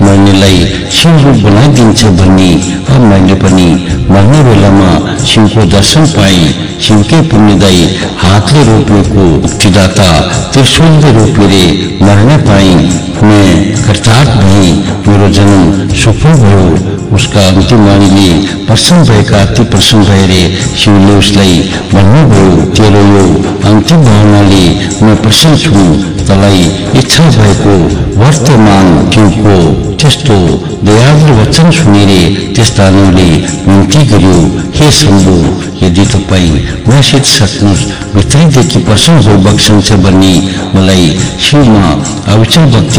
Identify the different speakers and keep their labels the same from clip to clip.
Speaker 1: مرنے ش بنا دیں مجھے مرنے بلا میں شیو کو درشن پیم کے پونے دائیں ہاتھ لوپا ترشن میں کرتا بھائی میرا جنم سفر گو اس کامی پرسن پرسن رہے شیو نے اس لائٹ بننے گو تنہا نے مسن ہوں مطلب ٹیو کو دیالو وچن سنیے منتی گرو شمب یہ تب میری سکنس میری پرسن ہو بکس بنی مل شیو میں ابسر بت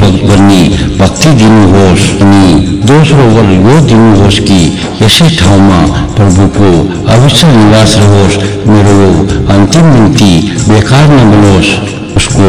Speaker 1: بھگ بنی بھکتی دنو ہوش بنی دوسرو ول یو دنو ہوش کی، یشی ٹھاؤما پربھو کو اوشر نواس رہوش، میرو انتم بنتی بیکار نہ بنوش اس کو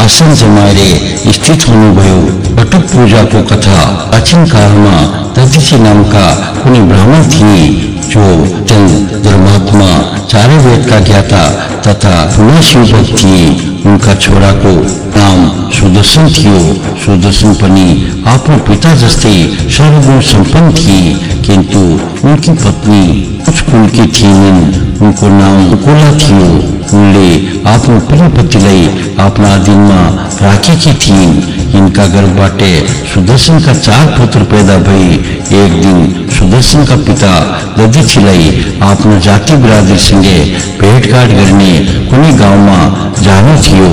Speaker 1: براہ جون تھونی پتا جسم تھے کنتو ان کی پتنی کچھ کل کی تھیمن ان کو نام اکولا تھیو کلے آپ نے پلی پتلئی آپ نے آدیما راکی کی تھیم ان کا گرباٹے سدرشن کا چار پتر پیدا بھئی ایک دن سدرشن کا پتا ددی چلئی آپ نے جاتی برادری سنگے بھیٹ گاٹ کرنے کنے گاؤں میں جانا تھیو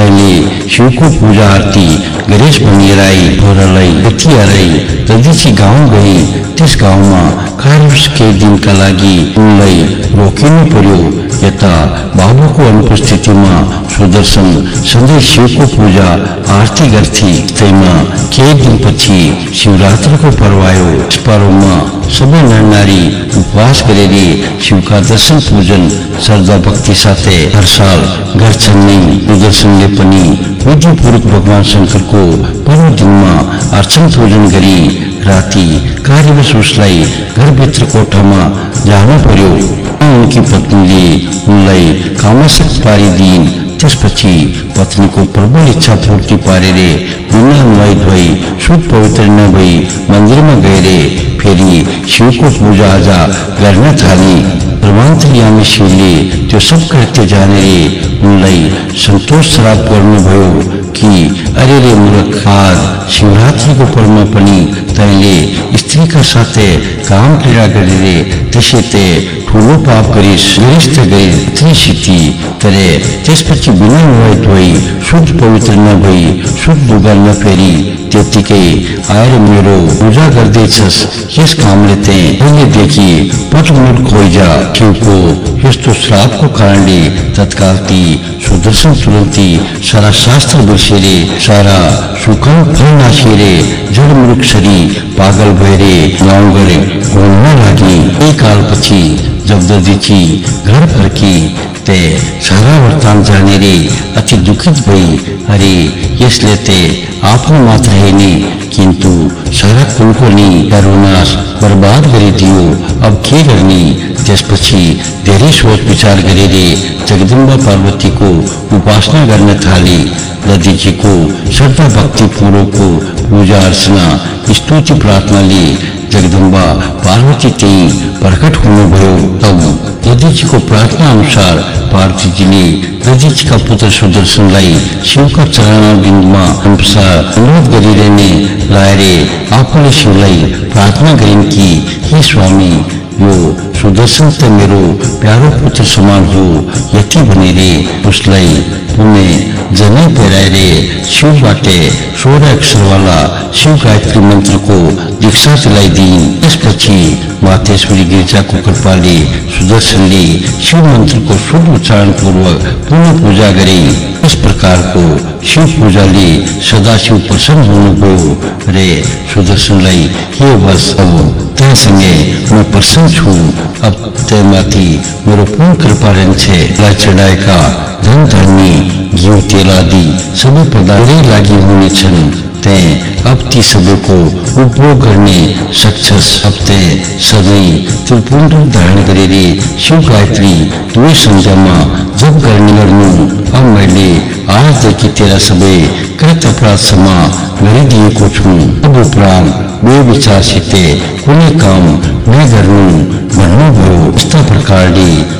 Speaker 1: پہلے شیو کو پوجا آرتی گریش پنیر شیور پو آر میں سب ناری کرے شیو کا در پوجن سردا بکتی ساتھ ہر سال کرچنشن برک بگوان شکر کو پورا دن میں پوجن کری کوٹ پی پتنی کامش پارد پتنی کوبل ایچا پورتی پارے مہیت پویتر نہ گئے شیو کو پوجا آجا کر روت یامے شیولی تو سب قتل جانے انہیں سنتوشر بو ارے مورکھا شیوراتی کو ساتھ کام پیڑا کریے تشیتے ٹھولو پاپ کری سنشت گئی تریشیتی ترے تیس پچی گناہ ہوئے دھوئی شد پویتر نہ بھئی شد دوگر نہ پھیری تیتی کئی آئر میرو پوجا کر دے چھس یس کام لیتے ہلے دیکھی پچ منٹ کھوئی جا کیوں کو یس تو سراپ کو کھانڈی تتکال تی سدرسن ترنتی سارا شاستر برشیرے سارا جڑ سری پاگل بھیرے لگی سارا ویری اس لیے سارا برباد کریس پچی سوچ بچار کرے جگدمبا پاروتی کو شردا بکتی پور کو پوجا ارچنا لی پاروتی پرکٹ ہودی جی کو انسار پارت جی کا پوتر سدرشن شیو کا چارنا بنسا اندر لا ری آپ نے شیولہ پرارتھنا کریں کہ سوشن تو میرا پیارا پوتر سم ہوتی رہے اس میں جنے پھیرائے شیو باٹے سولہ اکثر والا شیو گایتری منتر کو دکشا چلائی دی اس پچی ماتیشوری گرجا کو کرپالی سدرشن لی شیو منتر کو شدھ اچار پورک پورن پوجا کری اس پرکار کو شیو پوجا لی سدا شیو پرسن ہونے کو رے سدرشن لائی یہ بس اب تے سنگے میں پرسن چھو اب تے ماتی میرو پون کرپا رہن چھے۔ لا چڑھائے کا دھن دھرنی گیو سب اپنا ستیہ پر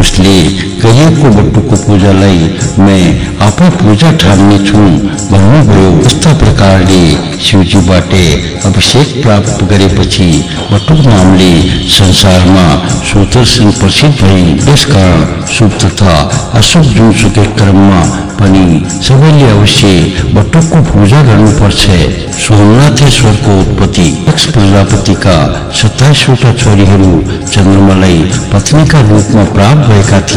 Speaker 1: اس لیے بٹوک پوجا لائن پوجا ٹھاننے شیو جی ابھی گرے بٹو نامل میں سب لوشی بٹوک کو پوجا کرتی کا ستاس ویری چند پتنی کا روپ میں پراپت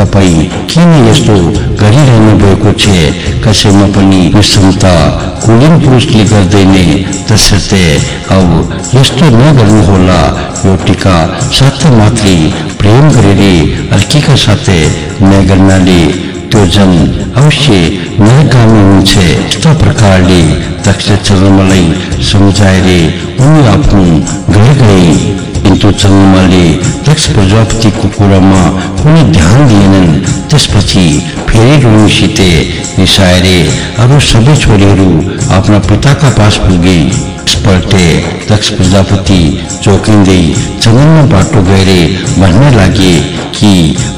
Speaker 1: تب کیسے کمتا کو کردن تصے اب یہ نگر سات مت پر ساتھ نیا گنا جن اوشی نام ہوتا پر مائل سمجھا رہے اپنا گئی گئی جو چندم نے تک پرجاپتی کو کور میں کون دان دس پچھا رہے اب سب چوکی اپنا پتا کا پاس پوپر تک پرجاپتی چوکی چندنم بات گئے بھائی لگے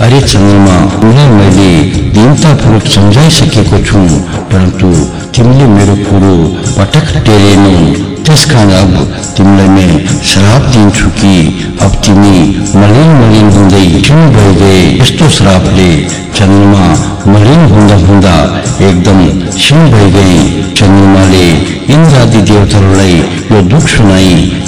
Speaker 1: ارے چندما مجھے دینتا پورک سمجھائی سکے پر تم نے میرے کور پٹک ٹھہرے نس کار اب تم شراپ دب تیم ملین ملین شراپ دے چند ملین ایک دم چین گئی چندرما لیوتا د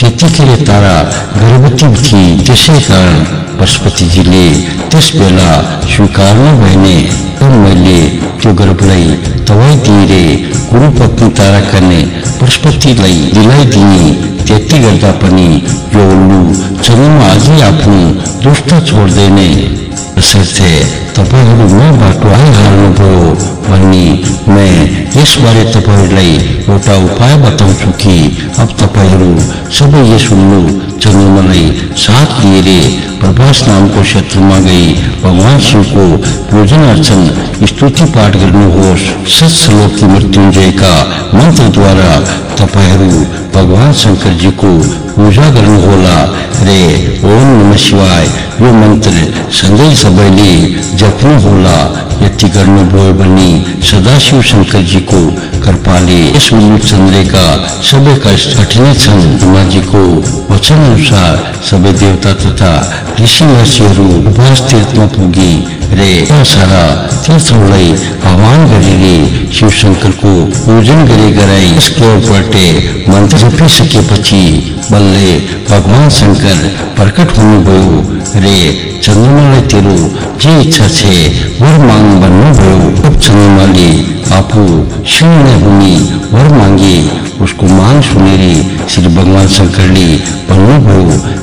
Speaker 1: جتی تارا گروتیشپتی سی کا مجھے گربائی دبائی ری گرو پتنی تارا کرنے پشپتی دلا دیتی جن میں آگے اپنی دست چھوڑ دینے اثر تھے تب آئی حال بھونی میں اس بارے تبائے بتاؤ کہ اب تباہ سب یہ سن جنم ساتھ دے پر نام کو گئی بگوان شیو کو پوجنا استوتی پاٹ کر سچ لوک کی مرت کا منتارا تبوان شکر جی کو پوجا کرے او نم شیوائے منتر سندہ جپن ہوا کرنی سدا شیو شنکر جی کو کرپالی سنجھا سب کچھ کٹنی سنجی کو وچنسار سب دیوتا تر یشی ناشی رات میں پوگی تیرتھوڑی آہوان کرے گی شیو شنکر کو پوجن کرے گرائی اس کے اوپرٹے منتر پی سکے پچی بلے بھگوان شنکر پرکٹ ہونے گیو رے چندرما تیرو جی اچھا سے ور مانگ بنو اب چندرما آپو شینے ہونی ور مانگی اس کو مان سنیری سری بھگوان شنکرلی بھنو بھو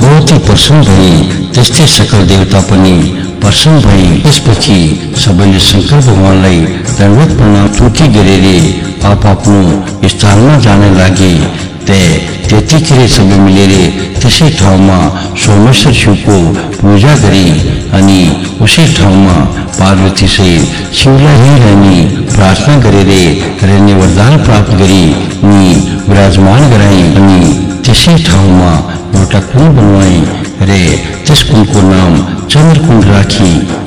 Speaker 1: بہت ہی پرسن بھائی سکل دیوتا سب نے شنکر بگوان پورتی آپ لگے سب ملے اسی ٹو میں سومیشر شیو کو پوجا کری این اسی ٹو میں پاروتی شری شیولہ پرتھنا کرے ریوردان پراپت کریجمان کرائے اویلی ٹو میں کل بنوائے کل کو نام چندرکل رکھیں